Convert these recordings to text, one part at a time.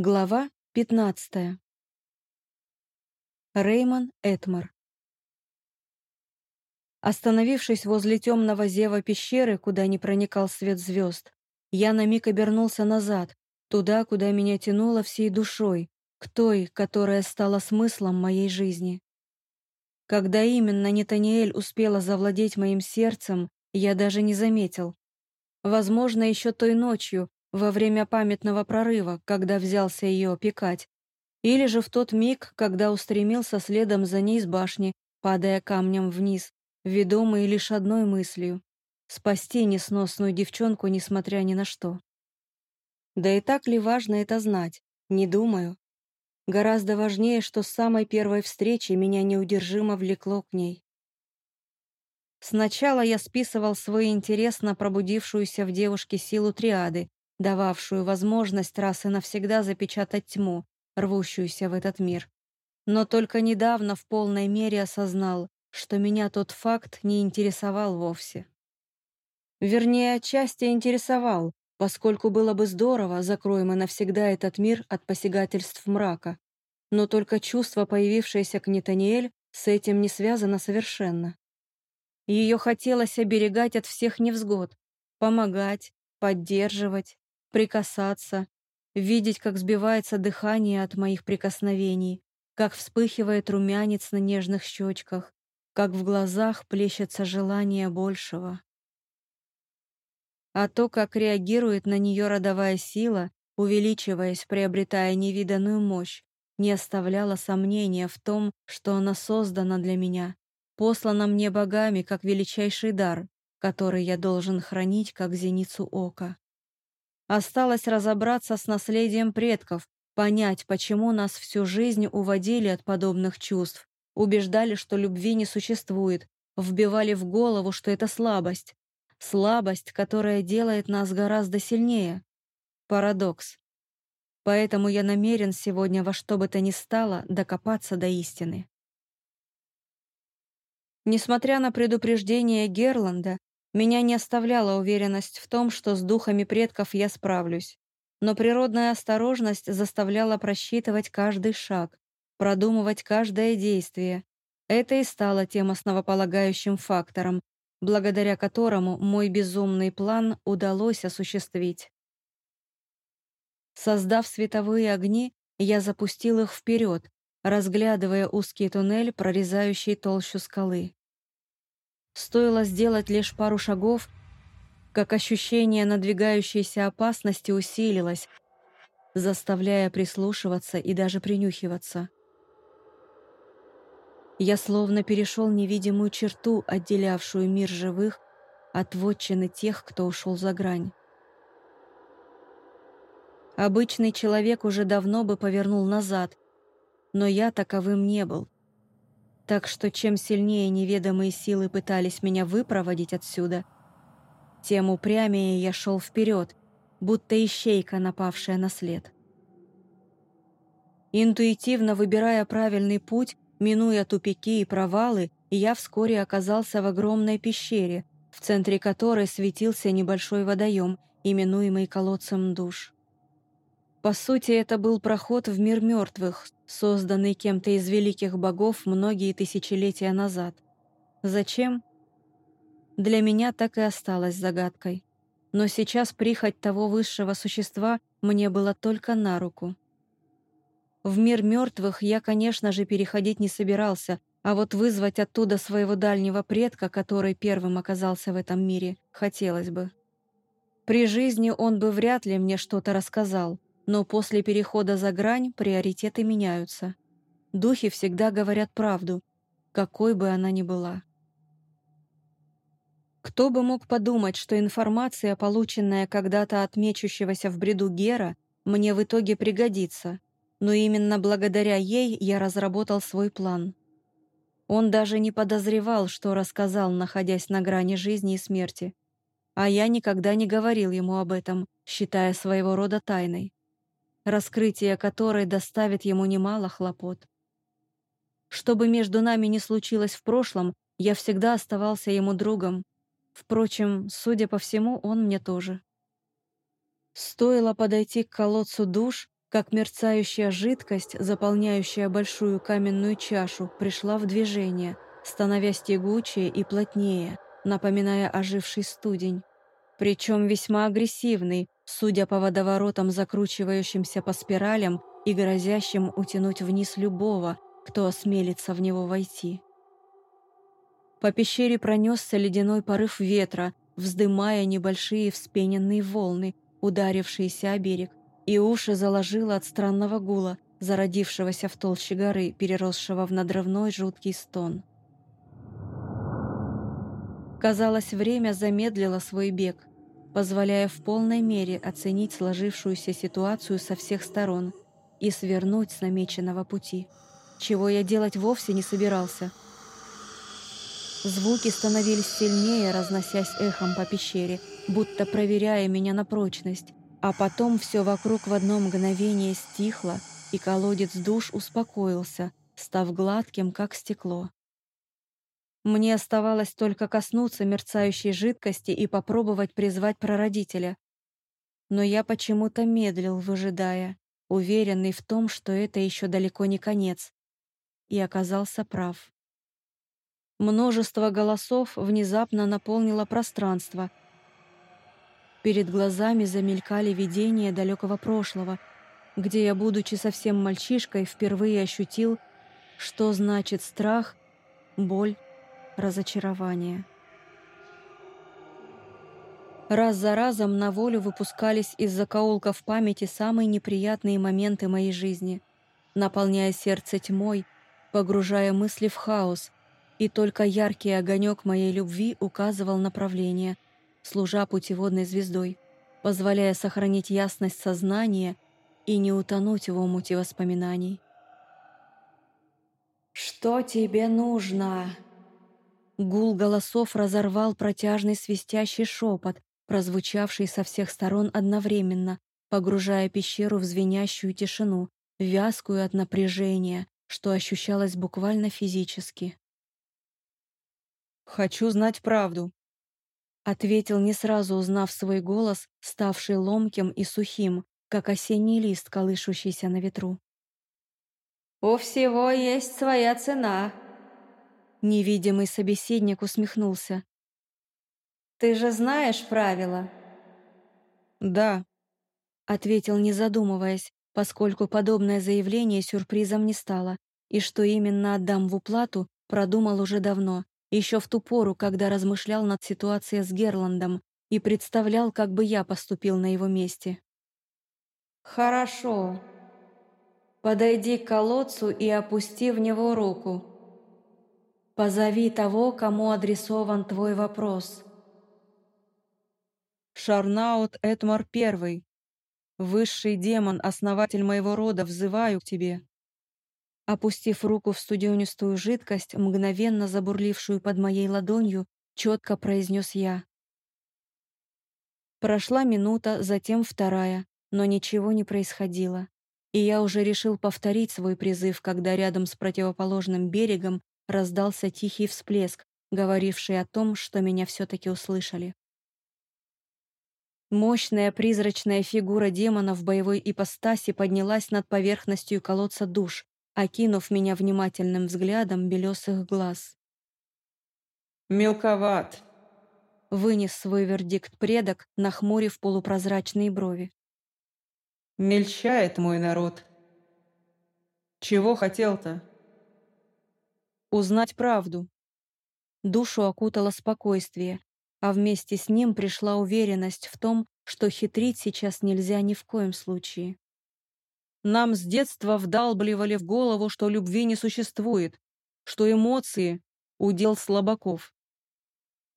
Глава 15. Реймон Этмар. Остановившись возле темного зева пещеры, куда не проникал свет звезд, я на миг обернулся назад, туда, куда меня тянуло всей душой, к той, которая стала смыслом моей жизни. Когда именно Нетаниэль успела завладеть моим сердцем, я даже не заметил. Возможно, еще той ночью, во время памятного прорыва, когда взялся ее опекать, или же в тот миг, когда устремился следом за ней с башни, падая камнем вниз, ведомый лишь одной мыслью — спасти несносную девчонку, несмотря ни на что. Да и так ли важно это знать? Не думаю. Гораздо важнее, что с самой первой встречи меня неудержимо влекло к ней. Сначала я списывал свой интерес на пробудившуюся в девушке силу триады, дававшую возможность раз и навсегда запечатать тьму, рвущуюся в этот мир. Но только недавно в полной мере осознал, что меня тот факт не интересовал вовсе. Вернее, отчасти интересовал, поскольку было бы здорово, закроем мы навсегда этот мир от посягательств мрака. Но только чувство, появившееся к Нетаниэль, с этим не связано совершенно. Ее хотелось оберегать от всех невзгод, помогать, поддерживать, прикасаться, видеть, как сбивается дыхание от моих прикосновений, как вспыхивает румянец на нежных щечках, как в глазах плещется желание большего. А то, как реагирует на нее родовая сила, увеличиваясь, приобретая невиданную мощь, не оставляло сомнения в том, что она создана для меня, послана мне богами как величайший дар, который я должен хранить как зеницу ока. Осталось разобраться с наследием предков, понять, почему нас всю жизнь уводили от подобных чувств, убеждали, что любви не существует, вбивали в голову, что это слабость. Слабость, которая делает нас гораздо сильнее. Парадокс. Поэтому я намерен сегодня во что бы то ни стало докопаться до истины. Несмотря на предупреждение Герланда, меня не оставляла уверенность в том, что с духами предков я справлюсь. Но природная осторожность заставляла просчитывать каждый шаг, продумывать каждое действие. Это и стало тем основополагающим фактором, благодаря которому мой безумный план удалось осуществить. Создав световые огни, я запустил их вперед, разглядывая узкий туннель, прорезающий толщу скалы. Стоило сделать лишь пару шагов, как ощущение надвигающейся опасности усилилось, заставляя прислушиваться и даже принюхиваться. Я словно перешел невидимую черту, отделявшую мир живых от вотчины тех, кто ушел за грань. Обычный человек уже давно бы повернул назад, но я таковым не был. Так что чем сильнее неведомые силы пытались меня выпроводить отсюда, тем упрямее я шел вперед, будто ищейка, напавшая на след. Интуитивно выбирая правильный путь, минуя тупики и провалы, я вскоре оказался в огромной пещере, в центре которой светился небольшой водоем, именуемый колодцем душ. По сути, это был проход в мир мертвых, созданный кем-то из великих богов многие тысячелетия назад. Зачем? Для меня так и осталось загадкой. Но сейчас прихоть того высшего существа мне была только на руку. В мир мертвых я, конечно же, переходить не собирался, а вот вызвать оттуда своего дальнего предка, который первым оказался в этом мире, хотелось бы. При жизни он бы вряд ли мне что-то рассказал, но после перехода за грань приоритеты меняются. Духи всегда говорят правду, какой бы она ни была. Кто бы мог подумать, что информация, полученная когда-то от мечущегося в бреду Гера, мне в итоге пригодится, но именно благодаря ей я разработал свой план. Он даже не подозревал, что рассказал, находясь на грани жизни и смерти. А я никогда не говорил ему об этом, считая своего рода тайной раскрытие которой доставит ему немало хлопот. Что бы между нами ни случилось в прошлом, я всегда оставался ему другом. Впрочем, судя по всему, он мне тоже. Стоило подойти к колодцу душ, как мерцающая жидкость, заполняющая большую каменную чашу, пришла в движение, становясь тягучее и плотнее, напоминая оживший студень. Причем весьма агрессивный, судя по водоворотам, закручивающимся по спиралям и грозящим утянуть вниз любого, кто осмелится в него войти. По пещере пронесся ледяной порыв ветра, вздымая небольшие вспененные волны, ударившиеся о берег, и уши заложило от странного гула, зародившегося в толще горы, переросшего в надрывной жуткий стон. Казалось, время замедлило свой бег, позволяя в полной мере оценить сложившуюся ситуацию со всех сторон и свернуть с намеченного пути, чего я делать вовсе не собирался – Звуки становились сильнее, разносясь эхом по пещере, будто проверяя меня на прочность. А потом все вокруг в одно мгновение стихло, и колодец душ успокоился, став гладким, как стекло. Мне оставалось только коснуться мерцающей жидкости и попробовать призвать прародителя. Но я почему-то медлил, выжидая, уверенный в том, что это еще далеко не конец. И оказался прав. Множество голосов внезапно наполнило пространство. Перед глазами замелькали видения далекого прошлого, где я, будучи совсем мальчишкой, впервые ощутил, что значит страх, боль, разочарование. Раз за разом на волю выпускались из закоулков памяти самые неприятные моменты моей жизни, наполняя сердце тьмой, погружая мысли в хаос — и только яркий огонек моей любви указывал направление, служа путеводной звездой, позволяя сохранить ясность сознания и не утонуть в омуте воспоминаний. «Что тебе нужно?» Гул голосов разорвал протяжный свистящий шепот, прозвучавший со всех сторон одновременно, погружая пещеру в звенящую тишину, вязкую от напряжения, что ощущалось буквально физически. «Хочу знать правду», — ответил, не сразу узнав свой голос, ставший ломким и сухим, как осенний лист, колышущийся на ветру. «У всего есть своя цена», — невидимый собеседник усмехнулся. «Ты же знаешь правила?» «Да», — ответил, не задумываясь, поскольку подобное заявление сюрпризом не стало, и что именно отдам в уплату, продумал уже давно, еще в ту пору, когда размышлял над ситуацией с Герландом и представлял, как бы я поступил на его месте. «Хорошо. Подойди к колодцу и опусти в него руку. Позови того, кому адресован твой вопрос». «Шарнаут Этмар Первый, высший демон, основатель моего рода, взываю к тебе». Опустив руку в студенистую жидкость, мгновенно забурлившую под моей ладонью, четко произнес я. Прошла минута, затем вторая, но ничего не происходило. И я уже решил повторить свой призыв, когда рядом с противоположным берегом раздался тихий всплеск, говоривший о том, что меня все-таки услышали. Мощная призрачная фигура демона в боевой ипостаси поднялась над поверхностью колодца душ, окинув меня внимательным взглядом белесых глаз. «Мелковат», — вынес свой вердикт предок, нахмурив полупрозрачные брови. «Мельчает мой народ. Чего хотел-то?» «Узнать правду». Душу окутало спокойствие, а вместе с ним пришла уверенность в том, что хитрить сейчас нельзя ни в коем случае. Нам с детства вдалбливали в голову, что любви не существует, что эмоции — удел слабаков.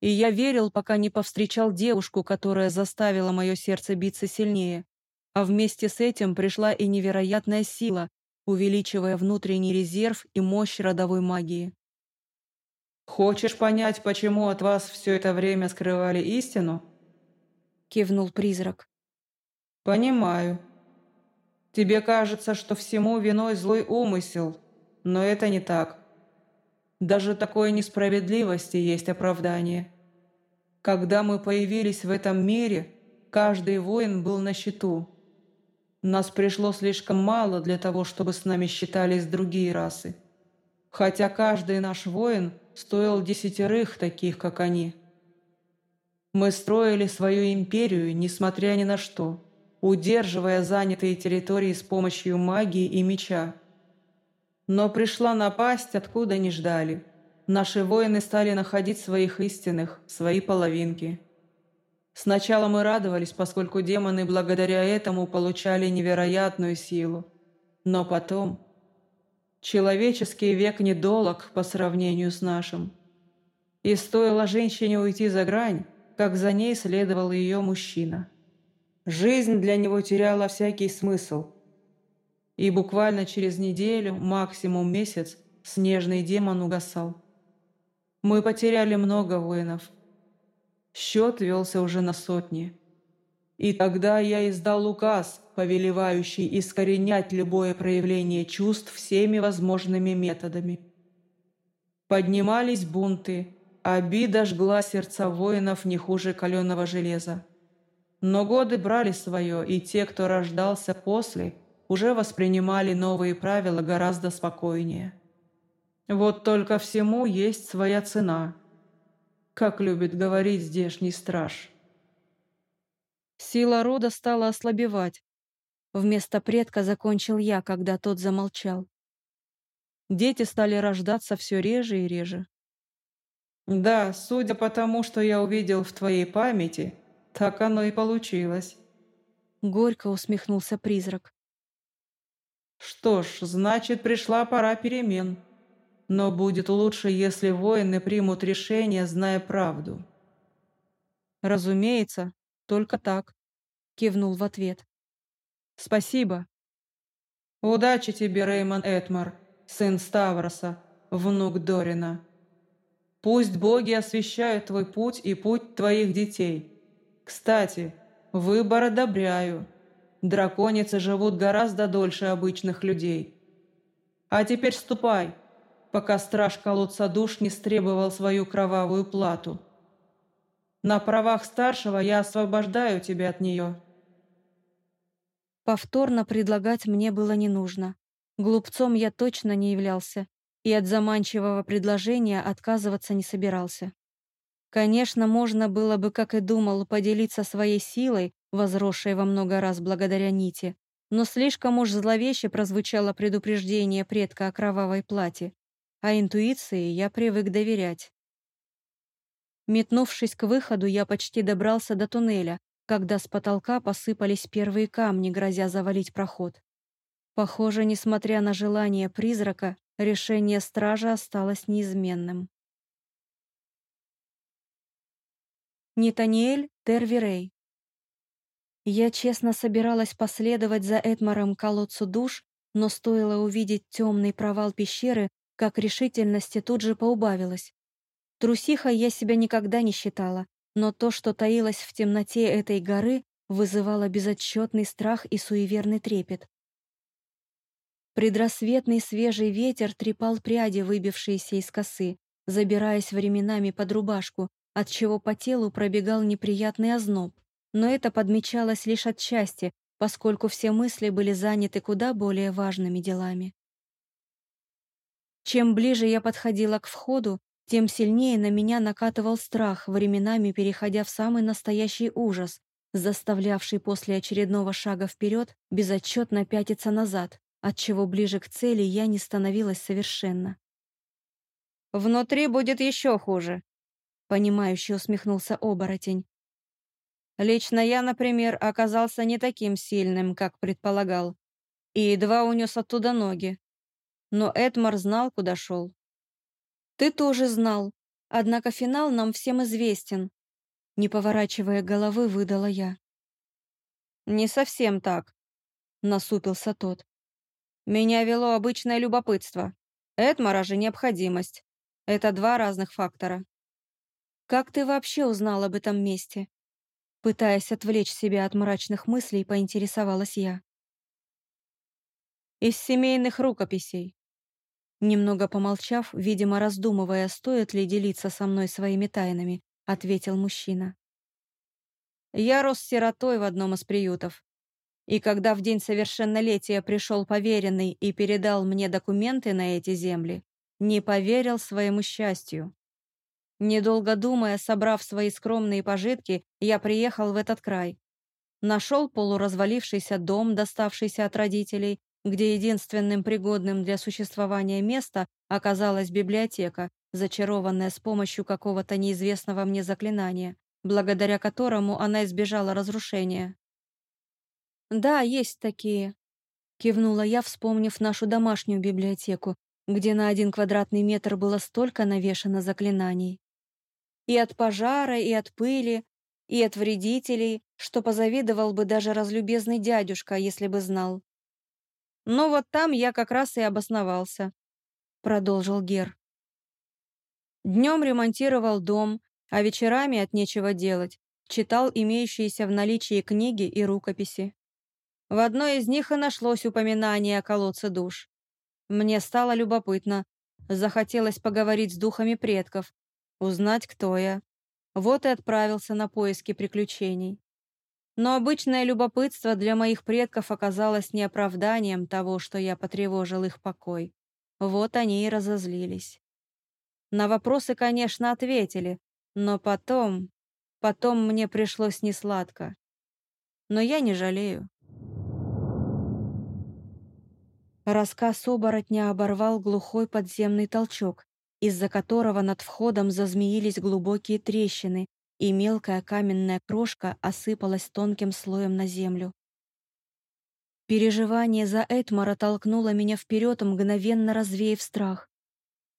И я верил, пока не повстречал девушку, которая заставила мое сердце биться сильнее. А вместе с этим пришла и невероятная сила, увеличивая внутренний резерв и мощь родовой магии. «Хочешь понять, почему от вас все это время скрывали истину?» Кивнул призрак. «Понимаю», Тебе кажется, что всему виной злой умысел, но это не так. Даже такой несправедливости есть оправдание. Когда мы появились в этом мире, каждый воин был на счету. Нас пришло слишком мало для того, чтобы с нами считались другие расы. Хотя каждый наш воин стоил десятерых таких, как они. Мы строили свою империю, несмотря ни на что, удерживая занятые территории с помощью магии и меча. Но пришла напасть, откуда не ждали. Наши воины стали находить своих истинных, свои половинки. Сначала мы радовались, поскольку демоны благодаря этому получали невероятную силу. Но потом... Человеческий век недолог по сравнению с нашим. И стоило женщине уйти за грань, как за ней следовал ее мужчина. Жизнь для него теряла всякий смысл. И буквально через неделю, максимум месяц, снежный демон угасал. Мы потеряли много воинов. Счет велся уже на сотни. И тогда я издал указ, повелевающий искоренять любое проявление чувств всеми возможными методами. Поднимались бунты, обида жгла сердца воинов не хуже каленого железа. Но годы брали свое, и те, кто рождался после, уже воспринимали новые правила гораздо спокойнее. Вот только всему есть своя цена, как любит говорить здешний страж. Сила рода стала ослабевать. Вместо предка закончил я, когда тот замолчал. Дети стали рождаться все реже и реже. Да, судя по тому, что я увидел в твоей памяти, так оно и получилось. Горько усмехнулся призрак. Что ж, значит, пришла пора перемен. Но будет лучше, если воины примут решение, зная правду. Разумеется, только так, кивнул в ответ. Спасибо. Удачи тебе, Реймон Этмар, сын Ставроса, внук Дорина. Пусть боги освещают твой путь и путь твоих детей. Кстати, выбор одобряю. Драконицы живут гораздо дольше обычных людей. А теперь ступай, пока страж колодца душ не стребовал свою кровавую плату. На правах старшего я освобождаю тебя от нее». Повторно предлагать мне было не нужно. Глупцом я точно не являлся, и от заманчивого предложения отказываться не собирался. Конечно, можно было бы, как и думал, поделиться своей силой, возросшей во много раз благодаря нити, но слишком уж зловеще прозвучало предупреждение предка о кровавой плате, а интуиции я привык доверять. Метнувшись к выходу, я почти добрался до туннеля, когда с потолка посыпались первые камни, грозя завалить проход. Похоже, несмотря на желание призрака, решение стража осталось неизменным. Нетаниэль Тервирей Я честно собиралась последовать за Эдмаром колодцу душ, но стоило увидеть темный провал пещеры, как решительности тут же поубавилось. Трусихой я себя никогда не считала, но то, что таилось в темноте этой горы, вызывало безотчетный страх и суеверный трепет. Предрассветный свежий ветер трепал пряди, выбившиеся из косы, забираясь временами под рубашку, отчего по телу пробегал неприятный озноб. Но это подмечалось лишь отчасти, поскольку все мысли были заняты куда более важными делами. Чем ближе я подходила к входу, тем сильнее на меня накатывал страх, временами переходя в самый настоящий ужас, заставлявший после очередного шага вперед безотчетно пятиться назад, отчего ближе к цели я не становилась совершенно. «Внутри будет еще хуже», — понимающе усмехнулся оборотень. «Лично я, например, оказался не таким сильным, как предполагал, и едва унес оттуда ноги. Но Эдмар знал, куда шел. Ты тоже знал, однако финал нам всем известен. Не поворачивая головы, выдала я. Не совсем так, насупился тот. Меня вело обычное любопытство. Эдмара же необходимость. Это два разных фактора. Как ты вообще узнал об этом месте? Пытаясь отвлечь себя от мрачных мыслей, поинтересовалась я. Из семейных рукописей. Немного помолчав, видимо, раздумывая, стоит ли делиться со мной своими тайнами, ответил мужчина. Я рос сиротой в одном из приютов. И когда в день совершеннолетия пришел поверенный и передал мне документы на эти земли, не поверил своему счастью. Недолго думая, собрав свои скромные пожитки, я приехал в этот край. Нашел полуразвалившийся дом, доставшийся от родителей, где единственным пригодным для существования места оказалась библиотека, зачарованная с помощью какого-то неизвестного мне заклинания, благодаря которому она избежала разрушения. «Да, есть такие», — кивнула я, вспомнив нашу домашнюю библиотеку, где на один квадратный метр было столько навешано заклинаний. И от пожара, и от пыли, и от вредителей, что позавидовал бы даже разлюбезный дядюшка, если бы знал. Но вот там я как раз и обосновался, продолжил Гер. Днем ремонтировал дом, а вечерами от нечего делать читал имеющиеся в наличии книги и рукописи. В одной из них и нашлось упоминание о колодце душ. Мне стало любопытно, захотелось поговорить с духами предков, узнать, кто я. Вот и отправился на поиски приключений. Но обычное любопытство для моих предков оказалось не оправданием того, что я потревожил их покой. Вот они и разозлились. На вопросы, конечно, ответили, но потом... Потом мне пришлось несладко. Но я не жалею. Рассказ оборотня оборвал глухой подземный толчок, из-за которого над входом зазмеились глубокие трещины, и мелкая каменная крошка осыпалась тонким слоем на землю. Переживание за Этмара толкнуло меня вперед, мгновенно развеяв страх.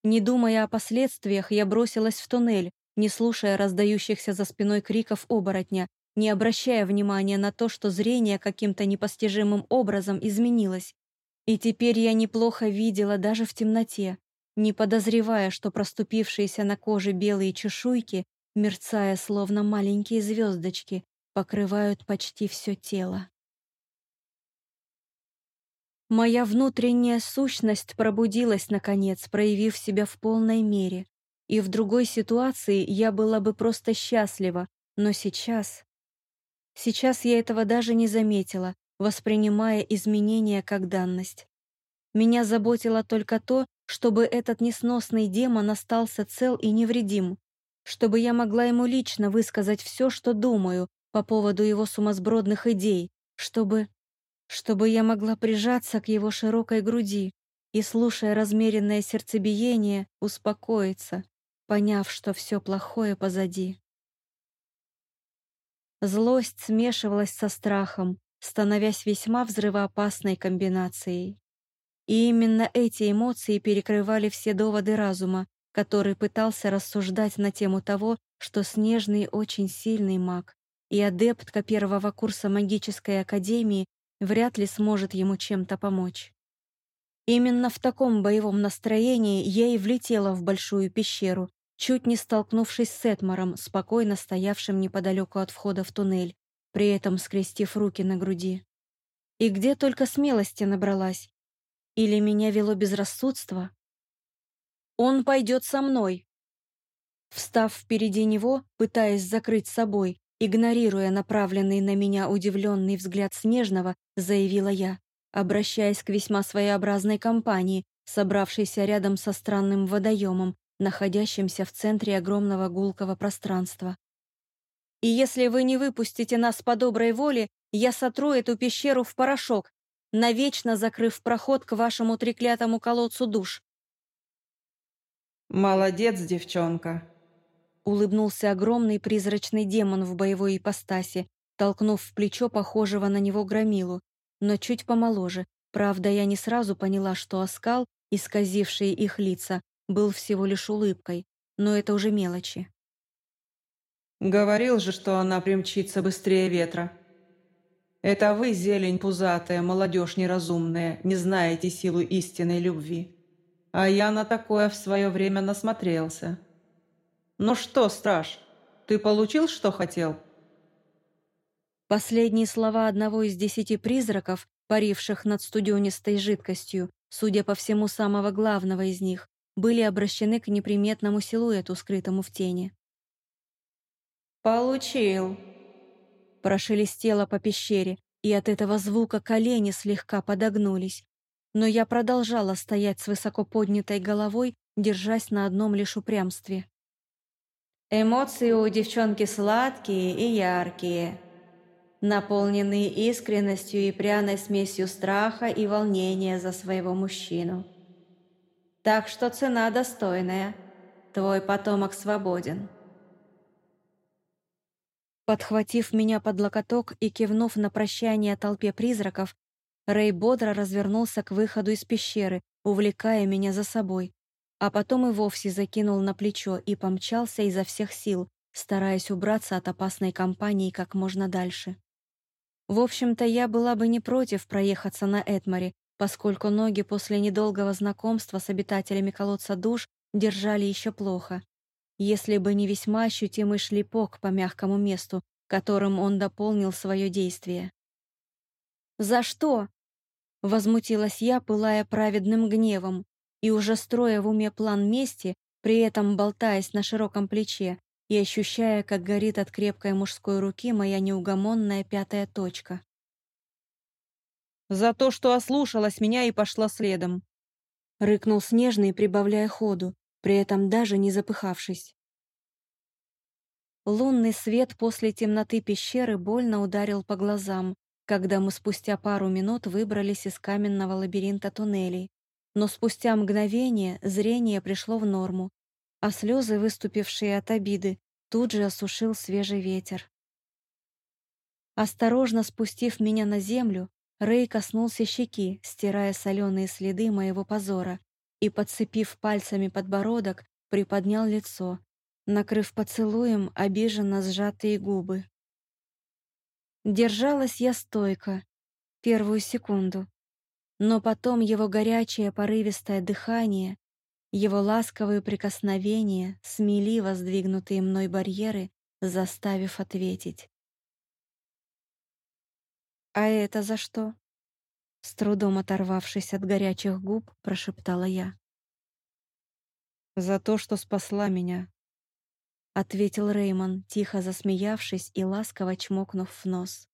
Не думая о последствиях, я бросилась в туннель, не слушая раздающихся за спиной криков оборотня, не обращая внимания на то, что зрение каким-то непостижимым образом изменилось. И теперь я неплохо видела даже в темноте, не подозревая, что проступившиеся на коже белые чешуйки мерцая словно маленькие звездочки, покрывают почти все тело. Моя внутренняя сущность пробудилась, наконец, проявив себя в полной мере. И в другой ситуации я была бы просто счастлива, но сейчас... Сейчас я этого даже не заметила, воспринимая изменения как данность. Меня заботило только то, чтобы этот несносный демон остался цел и невредим, чтобы я могла ему лично высказать все, что думаю по поводу его сумасбродных идей, чтобы... чтобы я могла прижаться к его широкой груди и, слушая размеренное сердцебиение, успокоиться, поняв, что все плохое позади. Злость смешивалась со страхом, становясь весьма взрывоопасной комбинацией. И именно эти эмоции перекрывали все доводы разума, который пытался рассуждать на тему того, что Снежный очень сильный маг, и адептка первого курса магической академии вряд ли сможет ему чем-то помочь. Именно в таком боевом настроении я и влетела в большую пещеру, чуть не столкнувшись с Этмаром, спокойно стоявшим неподалеку от входа в туннель, при этом скрестив руки на груди. И где только смелости набралась. Или меня вело безрассудство, он пойдет со мной. Встав впереди него, пытаясь закрыть собой, игнорируя направленный на меня удивленный взгляд Снежного, заявила я, обращаясь к весьма своеобразной компании, собравшейся рядом со странным водоемом, находящимся в центре огромного гулкого пространства. «И если вы не выпустите нас по доброй воле, я сотру эту пещеру в порошок, навечно закрыв проход к вашему треклятому колодцу душ. «Молодец, девчонка!» Улыбнулся огромный призрачный демон в боевой ипостаси, толкнув в плечо похожего на него громилу, но чуть помоложе. Правда, я не сразу поняла, что оскал, исказивший их лица, был всего лишь улыбкой, но это уже мелочи. «Говорил же, что она примчится быстрее ветра. Это вы, зелень пузатая, молодежь неразумная, не знаете силу истинной любви. А я на такое в свое время насмотрелся. Ну что, страж, ты получил, что хотел?» Последние слова одного из десяти призраков, паривших над студенистой жидкостью, судя по всему, самого главного из них, были обращены к неприметному силуэту, скрытому в тени. «Получил», прошелестело по пещере, и от этого звука колени слегка подогнулись, но я продолжала стоять с высоко поднятой головой, держась на одном лишь упрямстве. Эмоции у девчонки сладкие и яркие, наполненные искренностью и пряной смесью страха и волнения за своего мужчину. Так что цена достойная, твой потомок свободен. Подхватив меня под локоток и кивнув на прощание толпе призраков, Рэй бодро развернулся к выходу из пещеры, увлекая меня за собой, а потом и вовсе закинул на плечо и помчался изо всех сил, стараясь убраться от опасной компании как можно дальше. В общем-то, я была бы не против проехаться на Этмаре, поскольку ноги после недолгого знакомства с обитателями колодца душ держали еще плохо если бы не весьма ощутимый шлепок по мягкому месту, которым он дополнил свое действие. «За что?» — возмутилась я, пылая праведным гневом, и уже строя в уме план мести, при этом болтаясь на широком плече и ощущая, как горит от крепкой мужской руки моя неугомонная пятая точка. «За то, что ослушалась меня и пошла следом», — рыкнул Снежный, прибавляя ходу, при этом даже не запыхавшись. Лунный свет после темноты пещеры больно ударил по глазам, когда мы спустя пару минут выбрались из каменного лабиринта туннелей. Но спустя мгновение зрение пришло в норму, а слезы, выступившие от обиды, тут же осушил свежий ветер. Осторожно спустив меня на землю, Рэй коснулся щеки, стирая соленые следы моего позора, и, подцепив пальцами подбородок, приподнял лицо, накрыв поцелуем обиженно сжатые губы. Держалась я стойко, первую секунду, но потом его горячее порывистое дыхание, его ласковые прикосновения смели воздвигнутые мной барьеры, заставив ответить. «А это за что?» С трудом оторвавшись от горячих губ, прошептала я. «За то, что спасла меня», — ответил Реймон, тихо засмеявшись и ласково чмокнув в нос.